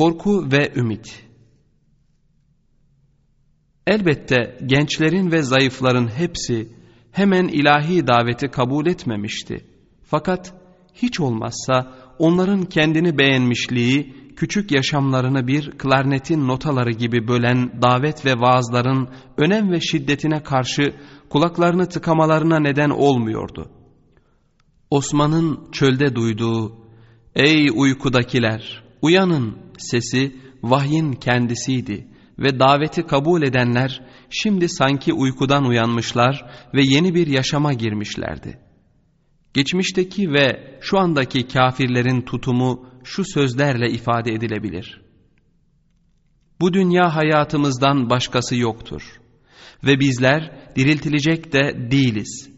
Korku ve ümit Elbette gençlerin ve zayıfların hepsi hemen ilahi daveti kabul etmemişti. Fakat hiç olmazsa onların kendini beğenmişliği, küçük yaşamlarını bir klarnetin notaları gibi bölen davet ve vaazların önem ve şiddetine karşı kulaklarını tıkamalarına neden olmuyordu. Osman'ın çölde duyduğu, ''Ey uykudakiler, uyanın!'' Sesi vahyin kendisiydi ve daveti kabul edenler şimdi sanki uykudan uyanmışlar ve yeni bir yaşama girmişlerdi. Geçmişteki ve şu andaki kafirlerin tutumu şu sözlerle ifade edilebilir. Bu dünya hayatımızdan başkası yoktur ve bizler diriltilecek de değiliz.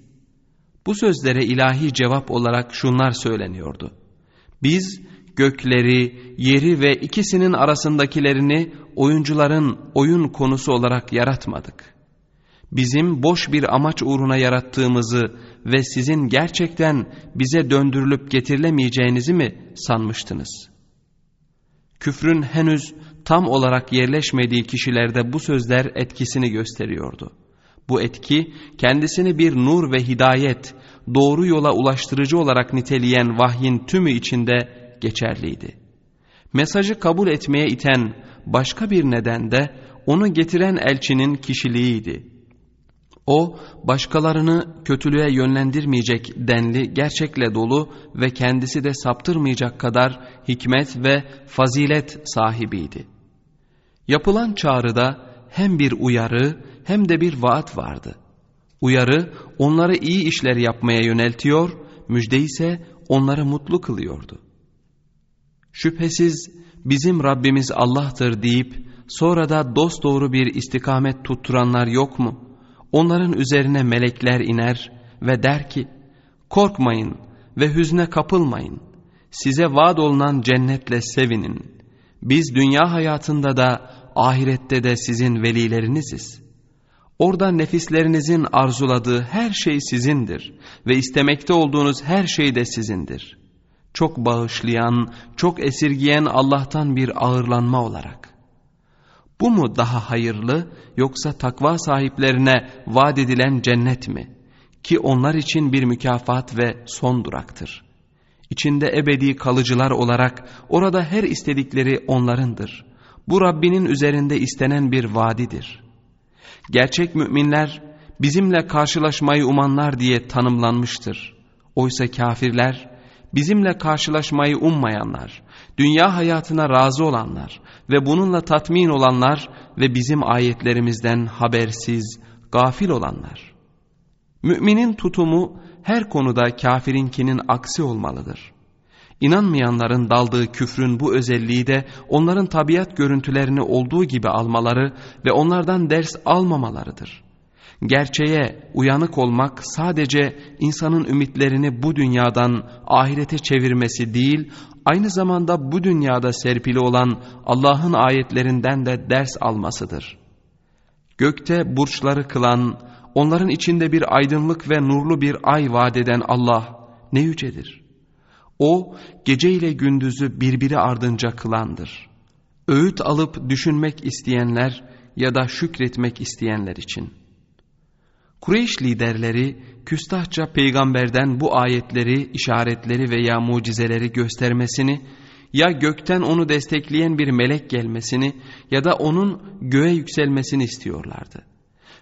Bu sözlere ilahi cevap olarak şunlar söyleniyordu. Biz gökleri, yeri ve ikisinin arasındakilerini oyuncuların oyun konusu olarak yaratmadık. Bizim boş bir amaç uğruna yarattığımızı ve sizin gerçekten bize döndürülüp getirilemeyeceğinizi mi sanmıştınız? Küfrün henüz tam olarak yerleşmediği kişilerde bu sözler etkisini gösteriyordu. Bu etki kendisini bir nur ve hidayet, doğru yola ulaştırıcı olarak niteleyen vahyin tümü içinde geçerliydi. Mesajı kabul etmeye iten başka bir neden de onu getiren elçinin kişiliğiydi. O başkalarını kötülüğe yönlendirmeyecek denli gerçekle dolu ve kendisi de saptırmayacak kadar hikmet ve fazilet sahibiydi. Yapılan çağrıda hem bir uyarı hem de bir vaat vardı. Uyarı onları iyi işler yapmaya yöneltiyor, müjde ise onları mutlu kılıyordu. Şüphesiz bizim Rabbimiz Allah'tır deyip sonra da dosdoğru bir istikamet tutturanlar yok mu? Onların üzerine melekler iner ve der ki korkmayın ve hüzne kapılmayın. Size vaat olunan cennetle sevinin. Biz dünya hayatında da ahirette de sizin velileriniziz. Orada nefislerinizin arzuladığı her şey sizindir ve istemekte olduğunuz her şey de sizindir.'' Çok bağışlayan, çok esirgiyen Allah'tan bir ağırlanma olarak. Bu mu daha hayırlı yoksa takva sahiplerine vaat edilen cennet mi? Ki onlar için bir mükafat ve son duraktır. İçinde ebedi kalıcılar olarak orada her istedikleri onlarındır. Bu Rabbinin üzerinde istenen bir vadidir. Gerçek müminler bizimle karşılaşmayı umanlar diye tanımlanmıştır. Oysa kafirler bizimle karşılaşmayı ummayanlar, dünya hayatına razı olanlar ve bununla tatmin olanlar ve bizim ayetlerimizden habersiz, gafil olanlar. Müminin tutumu her konuda kafirinkinin aksi olmalıdır. İnanmayanların daldığı küfrün bu özelliği de onların tabiat görüntülerini olduğu gibi almaları ve onlardan ders almamalarıdır. Gerçeğe uyanık olmak sadece insanın ümitlerini bu dünyadan ahirete çevirmesi değil, aynı zamanda bu dünyada serpili olan Allah'ın ayetlerinden de ders almasıdır. Gökte burçları kılan, onların içinde bir aydınlık ve nurlu bir ay vaat eden Allah ne yücedir. O gece ile gündüzü birbiri ardınca kılandır. Öğüt alıp düşünmek isteyenler ya da şükretmek isteyenler için.'' Kureyş liderleri küstahça peygamberden bu ayetleri, işaretleri veya mucizeleri göstermesini ya gökten onu destekleyen bir melek gelmesini ya da onun göğe yükselmesini istiyorlardı.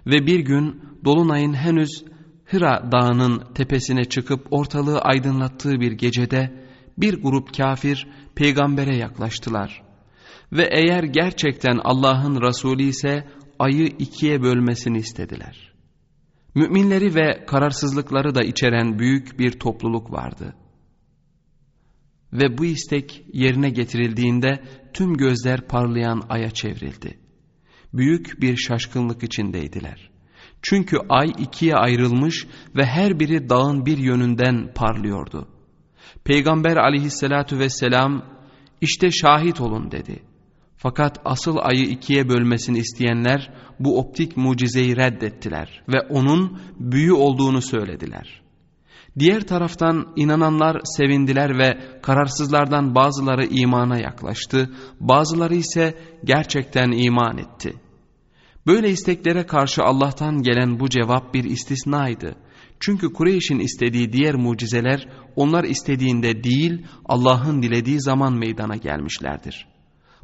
Ve bir gün Dolunay'ın henüz Hıra dağının tepesine çıkıp ortalığı aydınlattığı bir gecede bir grup kafir peygambere yaklaştılar. Ve eğer gerçekten Allah'ın Resulü ise ayı ikiye bölmesini istediler. Müminleri ve kararsızlıkları da içeren büyük bir topluluk vardı. Ve bu istek yerine getirildiğinde tüm gözler parlayan aya çevrildi. Büyük bir şaşkınlık içindeydiler. Çünkü ay ikiye ayrılmış ve her biri dağın bir yönünden parlıyordu. Peygamber aleyhissalatu vesselam işte şahit olun dedi. Fakat asıl ayı ikiye bölmesini isteyenler bu optik mucizeyi reddettiler ve onun büyü olduğunu söylediler. Diğer taraftan inananlar sevindiler ve kararsızlardan bazıları imana yaklaştı, bazıları ise gerçekten iman etti. Böyle isteklere karşı Allah'tan gelen bu cevap bir istisnaydı. Çünkü Kureyş'in istediği diğer mucizeler onlar istediğinde değil Allah'ın dilediği zaman meydana gelmişlerdir.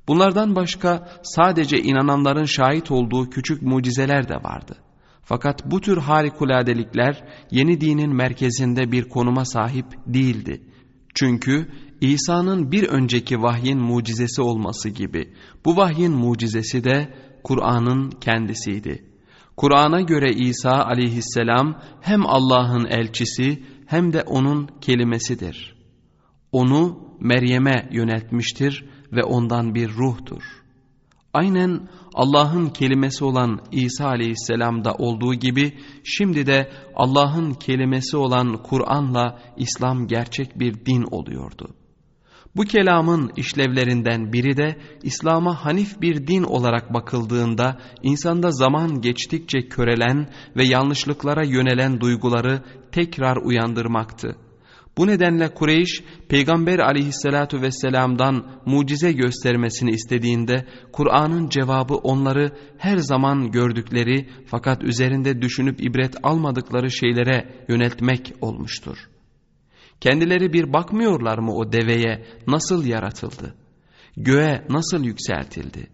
Bunlardan başka sadece inananların şahit olduğu küçük mucizeler de vardı. Fakat bu tür harikuladelikler yeni dinin merkezinde bir konuma sahip değildi. Çünkü İsa'nın bir önceki vahyin mucizesi olması gibi bu vahyin mucizesi de Kur'an'ın kendisiydi. Kur'an'a göre İsa aleyhisselam hem Allah'ın elçisi hem de onun kelimesidir. Onu Meryem'e yöneltmiştir ve ondan bir ruhtur. Aynen Allah'ın kelimesi olan İsa aleyhisselamda olduğu gibi şimdi de Allah'ın kelimesi olan Kur'an'la İslam gerçek bir din oluyordu. Bu kelamın işlevlerinden biri de İslam'a hanif bir din olarak bakıldığında insanda zaman geçtikçe körelen ve yanlışlıklara yönelen duyguları tekrar uyandırmaktı. Bu nedenle Kureyş Peygamber aleyhissalatu vesselam'dan mucize göstermesini istediğinde Kur'an'ın cevabı onları her zaman gördükleri fakat üzerinde düşünüp ibret almadıkları şeylere yöneltmek olmuştur. Kendileri bir bakmıyorlar mı o deveye nasıl yaratıldı? Göğe nasıl yükseltildi?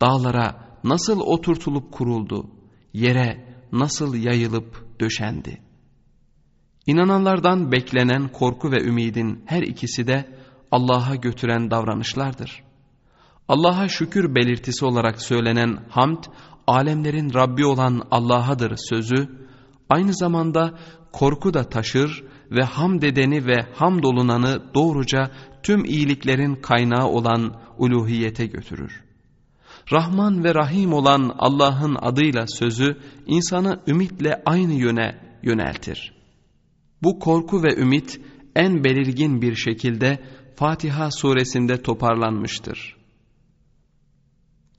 Dağlara nasıl oturtulup kuruldu? Yere nasıl yayılıp döşendi? İnananlardan beklenen korku ve ümidin her ikisi de Allah'a götüren davranışlardır. Allah'a şükür belirtisi olarak söylenen hamd, alemlerin Rabbi olan Allah'adır sözü, aynı zamanda korku da taşır ve hamd edeni ve hamdolunanı doğruca tüm iyiliklerin kaynağı olan uluhiyete götürür. Rahman ve Rahim olan Allah'ın adıyla sözü insanı ümitle aynı yöne yöneltir. Bu korku ve ümit en belirgin bir şekilde Fatiha suresinde toparlanmıştır.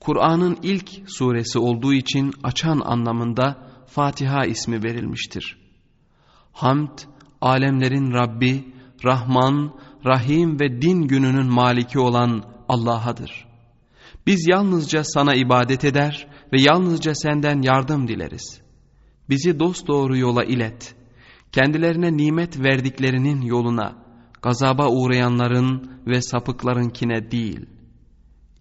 Kur'an'ın ilk suresi olduğu için açan anlamında Fatiha ismi verilmiştir. Hamd, alemlerin Rabbi, Rahman, Rahim ve din gününün maliki olan Allah'adır. Biz yalnızca sana ibadet eder ve yalnızca senden yardım dileriz. Bizi dosdoğru yola ilet. Kendilerine nimet verdiklerinin yoluna, gazaba uğrayanların ve sapıklarınkine değil.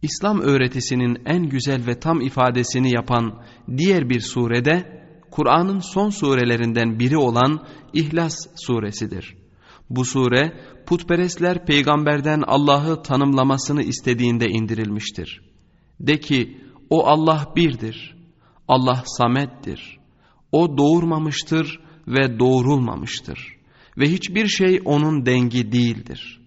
İslam öğretisinin en güzel ve tam ifadesini yapan diğer bir surede, Kur'an'ın son surelerinden biri olan İhlas suresidir. Bu sure putperestler peygamberden Allah'ı tanımlamasını istediğinde indirilmiştir. De ki o Allah birdir, Allah samettir, o doğurmamıştır ve doğurulmamıştır ve hiçbir şey onun dengi değildir.''